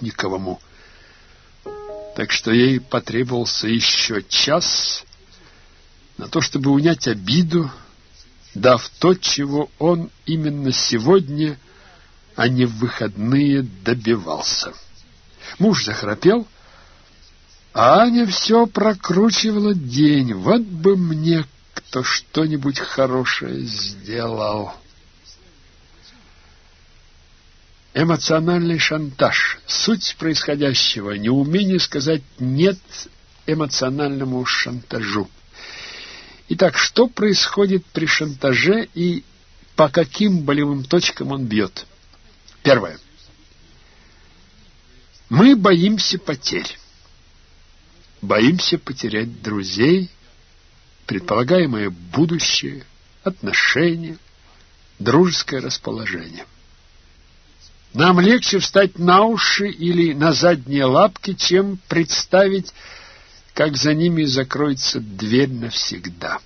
Сотниковому. Так что ей потребовался еще час на то, чтобы унять обиду, дав то, чего он именно сегодня, а не в выходные, добивался. Муж захрапел, а Аня все прокручивала день. Вот бы мне кто что-нибудь хорошее сделал. Эмоциональный шантаж. Суть происходящего. Неумение сказать «нет» эмоциональному шантажу. Итак, что происходит при шантаже и по каким болевым точкам он бьет? Первое. Мы боимся потерь. Боимся потерять друзей, предполагаемое будущее, отношения, дружеское расположение. Нам легче встать на уши или на задние лапки, чем представить, как за ними закроется дверь навсегда.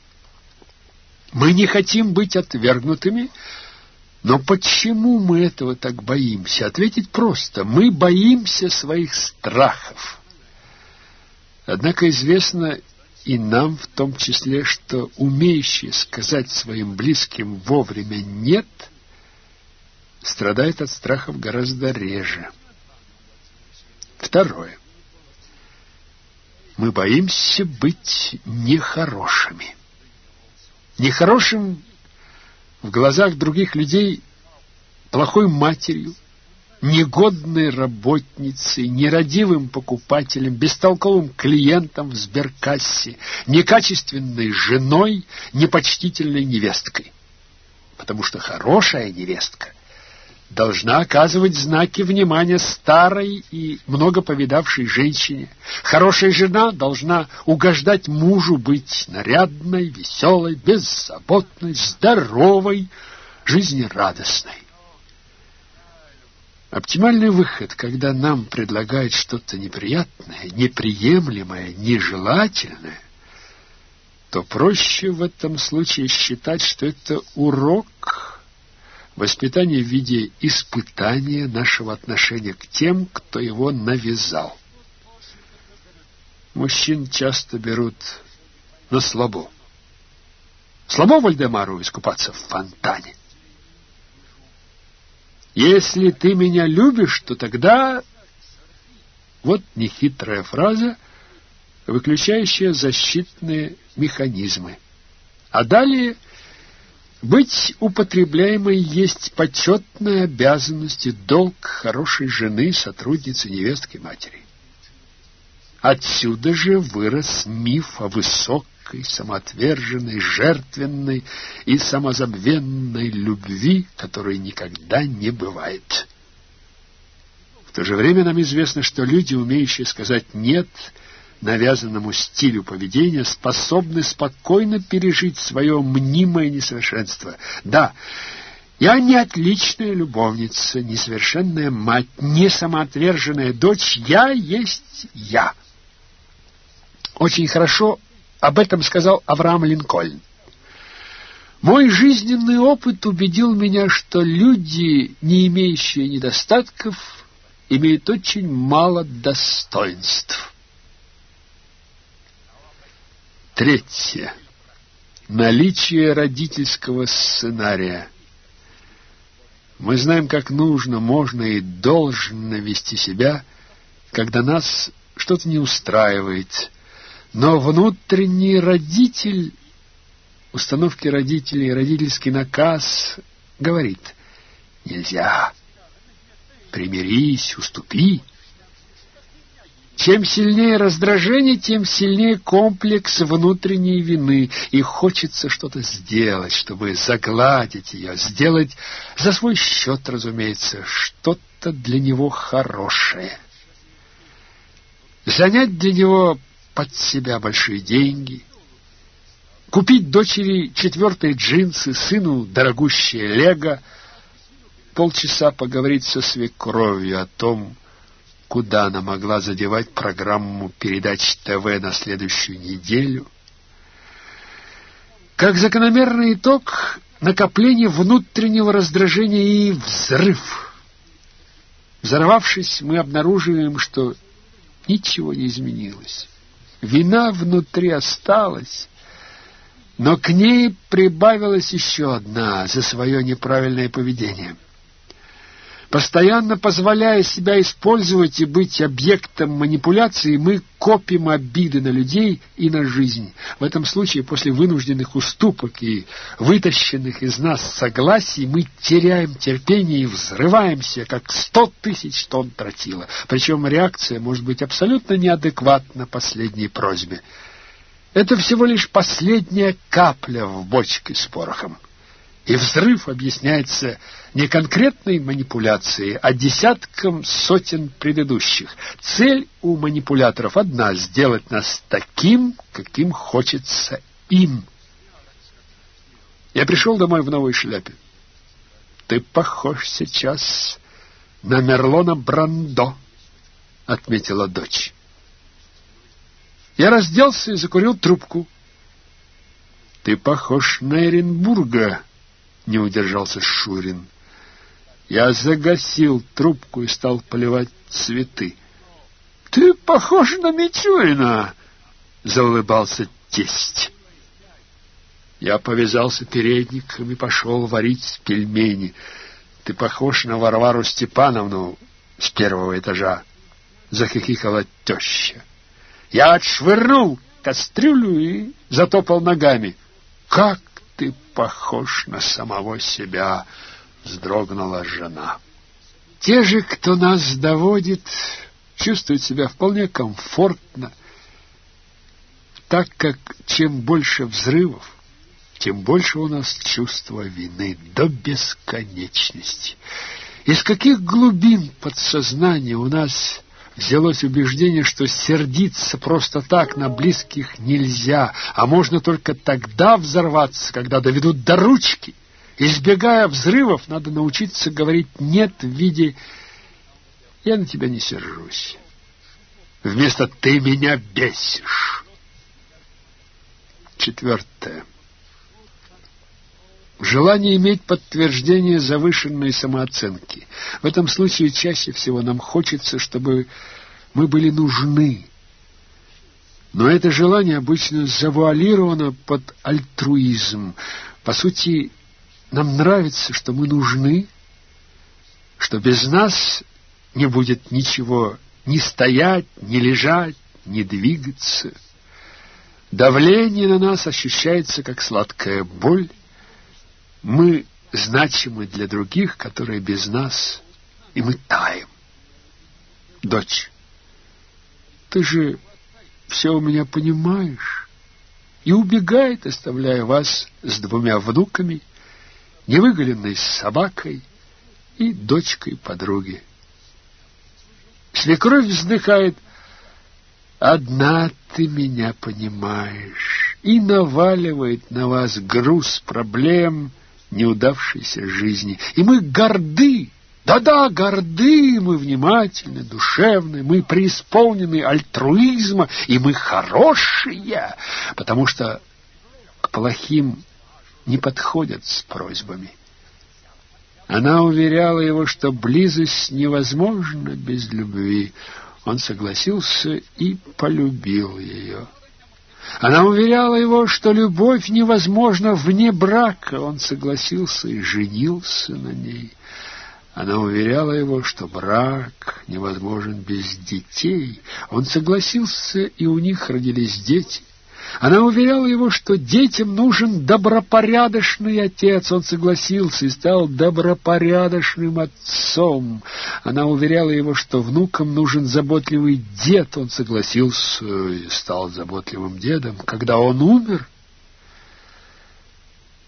Мы не хотим быть отвергнутыми, но почему мы этого так боимся? Ответить просто. Мы боимся своих страхов. Однако известно и нам в том числе, что умеющие сказать своим близким вовремя «нет» страдает от страхов гораздо реже. Второе. Мы боимся быть нехорошими. Нехорошим в глазах других людей плохой матерью, негодной работницей, нерадивым покупателем, бестолковым клиентом в сберкассе, некачественной женой, непочтительной невесткой. Потому что хорошая невестка должна оказывать знаки внимания старой и много повидавшей женщине. Хорошая жена должна угождать мужу быть нарядной, веселой, беззаботной, здоровой, жизнерадостной. Оптимальный выход, когда нам предлагают что-то неприятное, неприемлемое, нежелательное, то проще в этом случае считать, что это урок, воспитание в виде испытания нашего отношения к тем, кто его навязал. Мужчин часто берут на слабо. Слабо Вальдемару искупаться в фонтане. Если ты меня любишь, то тогда... Вот нехитрая фраза, выключающая защитные механизмы. А далее быть употребляемой есть почетная обязанность и долг хорошей жены, сотрудницы, невестки, матери. Отсюда же вырос миф о высоком легкой, самоотверженной, жертвенной и самозабвенной любви, которой никогда не бывает. В то же время нам известно, что люди, умеющие сказать «нет», навязанному стилю поведения, способны спокойно пережить свое мнимое несовершенство. Да, я не отличная любовница, несовершенная мать, не самоотверженная дочь, я есть я. Очень хорошо об этом сказал Авраам Линкольн. Мой жизненный опыт убедил меня, что люди, не имеющие недостатков, имеют очень мало достоинств. Третье. Наличие родительского сценария. Мы знаем, как нужно, можно и должно вести себя, когда нас что-то не устраивает, но внутренний родитель, установки родителей, родительский наказ говорит, нельзя, примирись, уступи. Чем сильнее раздражение, тем сильнее комплекс внутренней вины, и хочется что-то сделать, чтобы загладить ее, сделать за свой счет, разумеется, что-то для него хорошее. Занять для него под себя большие деньги, купить дочери четвертые джинсы, сыну дорогущее лего, полчаса поговорить со свекровью о том, куда она могла задевать программу передач ТВ на следующую неделю. Как закономерный итог, накопление внутреннего раздражения и взрыв. Взорвавшись, мы обнаруживаем, что ничего не изменилось. Вина внутри осталась, но к ней прибавилась еще одна за свое неправильное поведение. Постоянно позволяя себя использовать и быть объектом манипуляции, мы копим обиды на людей и на жизнь. В этом случае, после вынужденных уступок и вытащенных из нас согласий, мы теряем терпение и взрываемся, как сто тысяч тонн тротила. Причем реакция может быть абсолютно неадекватна последней просьбе. Это всего лишь последняя капля в бочке с порохом. И взрыв объясняется не конкретной манипуляцией, а десятком сотен предыдущих. Цель у манипуляторов одна — сделать нас таким, каким хочется им. Я пришел домой в новой шляпе. «Ты похож сейчас на Мерлона Брандо», — отметила дочь. Я разделся и закурил трубку. «Ты похож на Эренбурга», — не удержался Шурин. Я загасил трубку и стал поливать цветы. — Ты похож на Мичурина! — заулыбался тесть. Я повязался передником и пошел варить пельмени. Ты похож на Варвару Степановну с первого этажа. Захихикала теща. Я отшвырнул кастрюлю и затопал ногами. Как ты похож на самого себя, вздрогнула жена. Те же, кто нас доводит, чувствуют себя вполне комфортно, так как чем больше взрывов, тем больше у нас чувства вины до бесконечности. Из каких глубин подсознания у нас взялось убеждение, что сердиться просто так на близких нельзя, а можно только тогда взорваться, когда доведут до ручки. Избегая взрывов, надо научиться говорить «нет» в виде «я на тебя не сержусь». Вместо «ты меня бесишь». Четвертое. Желание иметь подтверждение завышенной самооценки. В этом случае чаще всего нам хочется, чтобы мы были нужны. Но это желание обычно завуалировано под альтруизм. По сути, нам нравится, что мы нужны, что без нас не будет ничего ни стоять, ни лежать, ни двигаться. Давление на нас ощущается как сладкая боль, мы значимы для других, которые без нас, и мы таем. Дочь, ты же все у меня понимаешь. И убегает, оставляя вас с двумя внуками, невыголенной собакой и дочкой подруги. Свекровь вздыхает, «Одна ты меня понимаешь», и наваливает на вас груз проблем — неудавшейся жизни. И мы горды, да-да, горды, мы внимательны, душевны, мы преисполнены альтруизма, и мы хорошие, потому что к плохим не подходят с просьбами. Она уверяла его, что близость невозможна без любви. Он согласился и полюбил ее. Она уверяла его, что любовь невозможна вне брака. Он согласился и женился на ней. Она уверяла его, что брак невозможен без детей. Он согласился, и у них родились дети. Она уверяла его, что детям нужен добропорядочный отец. Он согласился и стал добропорядочным отцом. Она уверяла его, что внукам нужен заботливый дед. Он согласился и стал заботливым дедом. Когда он умер,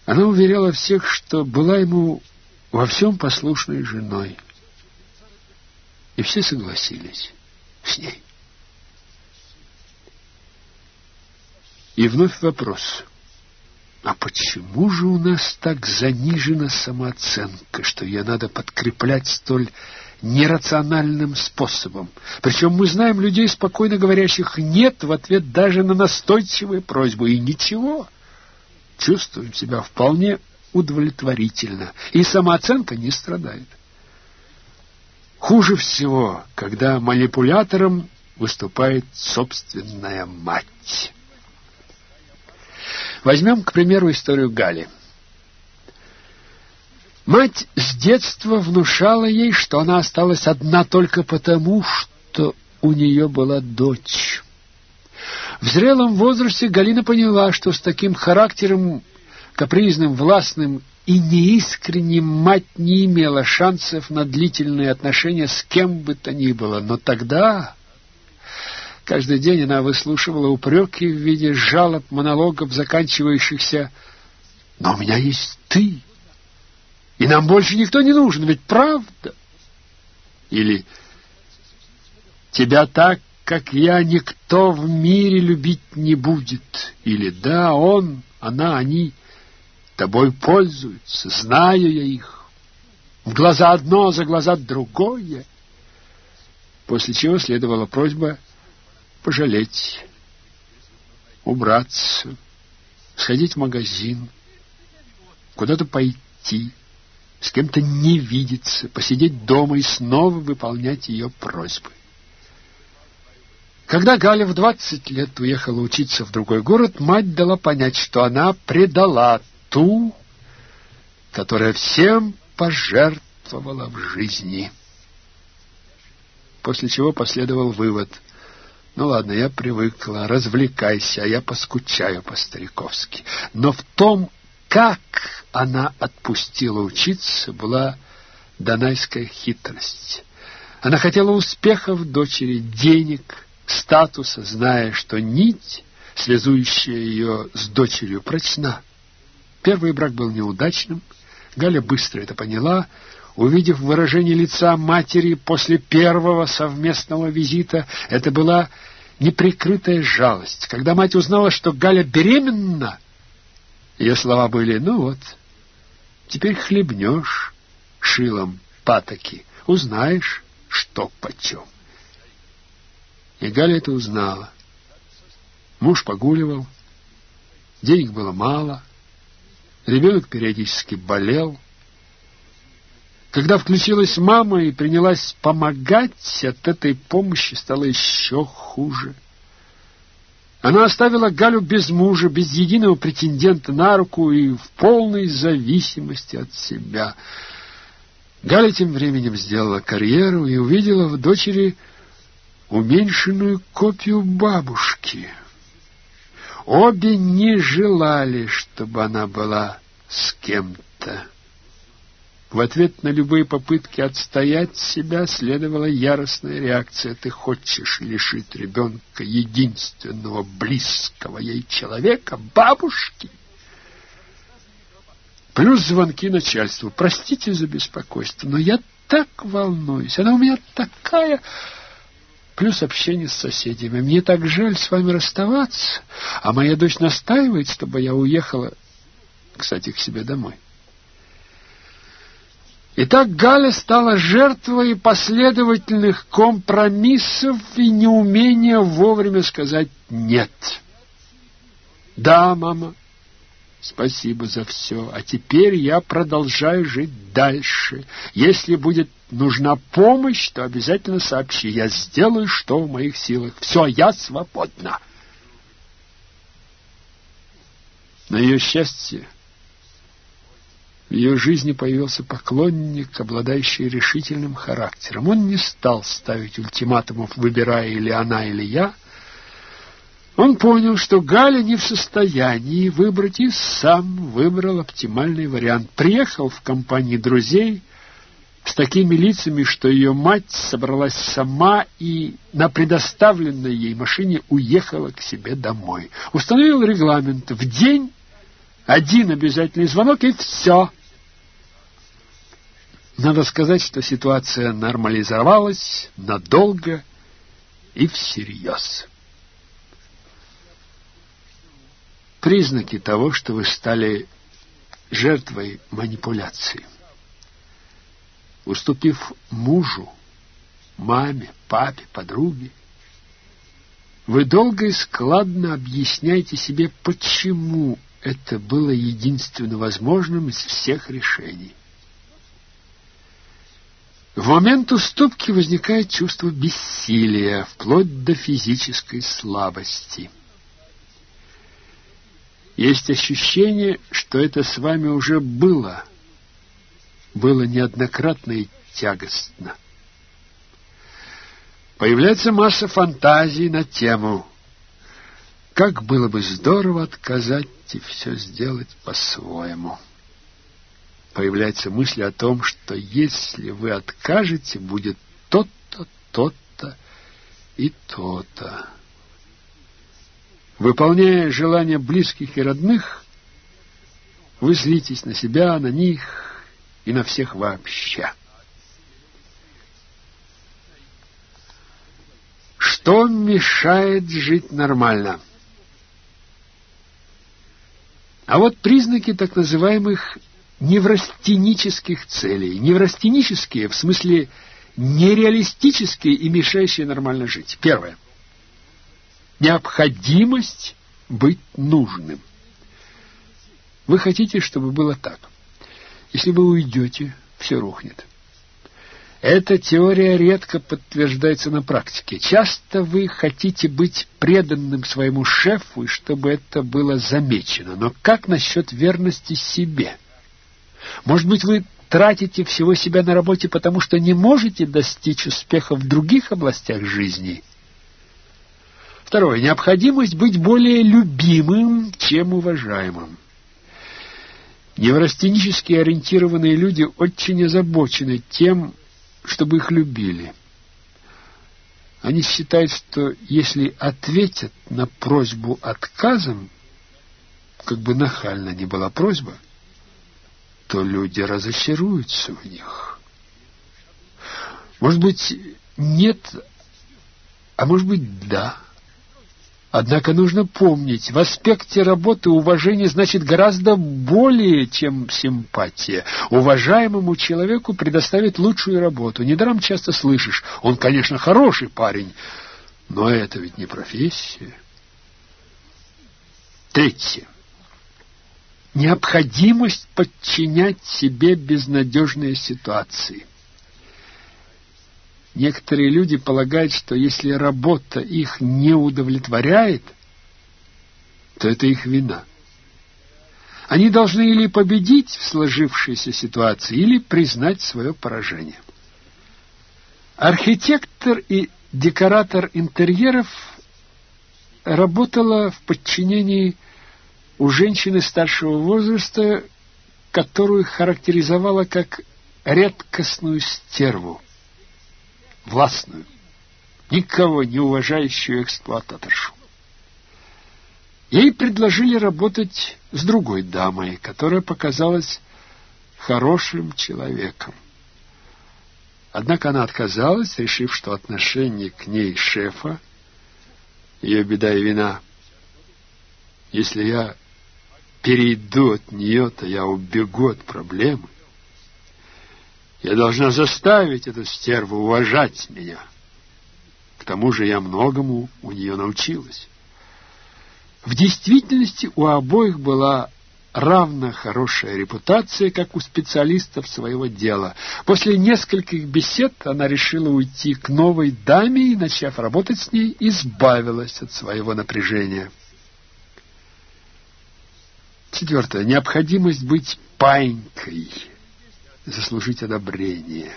она уверяла всех, что была ему во всем послушной женой. И все согласились с ней. И вновь вопрос. А почему же у нас так занижена самооценка, что ее надо подкреплять столь нерациональным способом? Причем мы знаем людей, спокойно говорящих «нет» в ответ даже на настойчивые просьбы, и ничего. Чувствуем себя вполне удовлетворительно, и самооценка не страдает. Хуже всего, когда манипулятором выступает собственная мать. Возьмем, к примеру, историю Гали. Мать с детства внушала ей, что она осталась одна только потому, что у нее была дочь. В зрелом возрасте Галина поняла, что с таким характером, капризным, властным и неискренним мать не имела шансов на длительные отношения с кем бы то ни было. Но тогда... Каждый день она выслушивала упреки в виде жалоб, монологов, заканчивающихся «Но у меня есть ты, и нам больше никто не нужен, ведь правда?» Или «Тебя так, как я, никто в мире любить не будет», или «Да, он, она, они...» Тобой пользуются, знаю я их. В глаза одно, за глаза другое. После чего следовала просьба пожалеть, убраться, сходить в магазин, куда-то пойти, с кем-то не видеться, посидеть дома и снова выполнять ее просьбы. Когда Галя в двадцать лет уехала учиться в другой город, мать дала понять, что она предала ту, которая всем пожертвовала в жизни. После чего последовал вывод. Ну ладно, я привыкла, развлекайся, а я поскучаю по-стариковски. Но в том, как она отпустила учиться, была донайская хитрость. Она хотела успехов дочери, денег, статуса, зная, что нить, связующая ее с дочерью, прочна. Первый брак был неудачным. Галя быстро это поняла. Увидев выражение лица матери после первого совместного визита, это была неприкрытая жалость. Когда мать узнала, что Галя беременна, ее слова были «ну вот, теперь хлебнешь шилом патоки, узнаешь, что почем». И Галя это узнала. Муж погуливал, денег было мало, Ребенок периодически болел. Когда включилась мама и принялась помогать, от этой помощи стало еще хуже. Она оставила Галю без мужа, без единого претендента на руку и в полной зависимости от себя. Галя тем временем сделала карьеру и увидела в дочери уменьшенную копию бабушки — Обе не желали, чтобы она была с кем-то. В ответ на любые попытки отстоять себя следовала яростная реакция. Ты хочешь лишить ребенка единственного близкого ей человека, бабушки? Плюс звонки начальству. Простите за беспокойство, но я так волнуюсь. Она у меня такая плюс общение с соседями. Мне так жаль с вами расставаться, а моя дочь настаивает, чтобы я уехала, кстати, к себе домой. Итак, Галя стала жертвой последовательных компромиссов и неумения вовремя сказать «нет». «Да, мама, Спасибо за все. А теперь я продолжаю жить дальше. Если будет нужна помощь, то обязательно сообщи. Я сделаю, что в моих силах. Все, я свободна. На ее счастье в ее жизни появился поклонник, обладающий решительным характером. Он не стал ставить ультиматумов, выбирая или она, или я — он понял, что Галя не в состоянии выбрать и сам выбрал оптимальный вариант. Приехал в компании друзей с такими лицами, что ее мать собралась сама и на предоставленной ей машине уехала к себе домой. Установил регламент в день один обязательный звонок и все. Надо сказать, что ситуация нормализовалась надолго и всерьез. признаки того, что вы стали жертвой манипуляции. Уступив мужу, маме, папе, подруге, вы долго и складно объясняете себе, почему это было единственно возможным из всех решений. В момент уступки возникает чувство бессилия, вплоть до физической слабости. Есть ощущение, что это с вами уже было, было неоднократно и тягостно. Появляется масса фантазий на тему «Как было бы здорово отказать и все сделать по-своему». Появляется мысль о том, что если вы откажете, будет то-то, то-то и то-то. Выполняя желания близких и родных, вы злитесь на себя, на них и на всех вообще. Что мешает жить нормально? А вот признаки так называемых неврастенических целей. Неврастенические в смысле нереалистические и мешающие нормально жить. Первое. Необходимость быть нужным. Вы хотите, чтобы было так. Если вы уйдете, все рухнет. Эта теория редко подтверждается на практике. Часто вы хотите быть преданным своему шефу, и чтобы это было замечено. Но как насчет верности себе? Может быть, вы тратите всего себя на работе, потому что не можете достичь успеха в других областях жизни? Второе. Необходимость быть более любимым, чем уважаемым. Неврастенически ориентированные люди очень озабочены тем, чтобы их любили. Они считают, что если ответят на просьбу отказом, как бы нахально ни была просьба, то люди разочаруются в них. Может быть, нет, а может быть, да. Однако нужно помнить, в аспекте работы уважение значит гораздо более, чем симпатия. Уважаемому человеку предоставить лучшую работу. Недаром часто слышишь, он, конечно, хороший парень, но это ведь не профессия. Третье. Необходимость подчинять себе безнадежные ситуации – Некоторые люди полагают, что если работа их не удовлетворяет, то это их вина. Они должны или победить в сложившейся ситуации, или признать свое поражение. Архитектор и декоратор интерьеров работала в подчинении у женщины старшего возраста, которую характеризовала как редкостную стерву властную, никого не уважающую эксплуататоршу. Ей предложили работать с другой дамой, которая показалась хорошим человеком. Однако она отказалась, решив, что отношение к ней шефа — ее беда и вина. Если я перейду от нее, то я убегу от проблемы. Я должна заставить эту стерву уважать меня. К тому же я многому у нее научилась. В действительности у обоих была равно хорошая репутация, как у специалистов своего дела. После нескольких бесед она решила уйти к новой даме и, начав работать с ней, избавилась от своего напряжения. Четвертое. Необходимость быть панькой заслужить одобрение.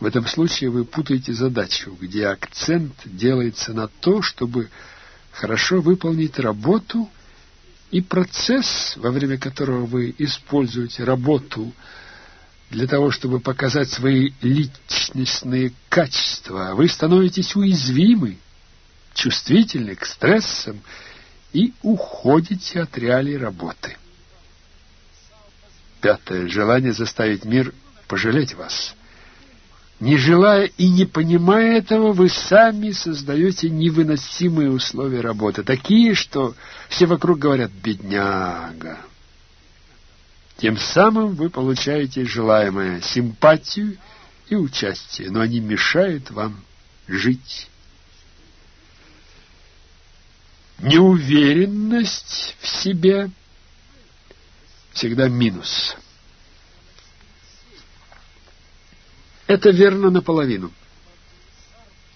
В этом случае вы путаете задачу, где акцент делается на то, чтобы хорошо выполнить работу и процесс, во время которого вы используете работу для того, чтобы показать свои личностные качества, вы становитесь уязвимы, чувствительны к стрессам и уходите от реалий работы. Пятое. Желание заставить мир пожалеть вас. Не желая и не понимая этого, вы сами создаете невыносимые условия работы, такие, что все вокруг говорят «бедняга». Тем самым вы получаете желаемое симпатию и участие, но они мешают вам жить. Неуверенность в себе – всегда минус. Это верно наполовину.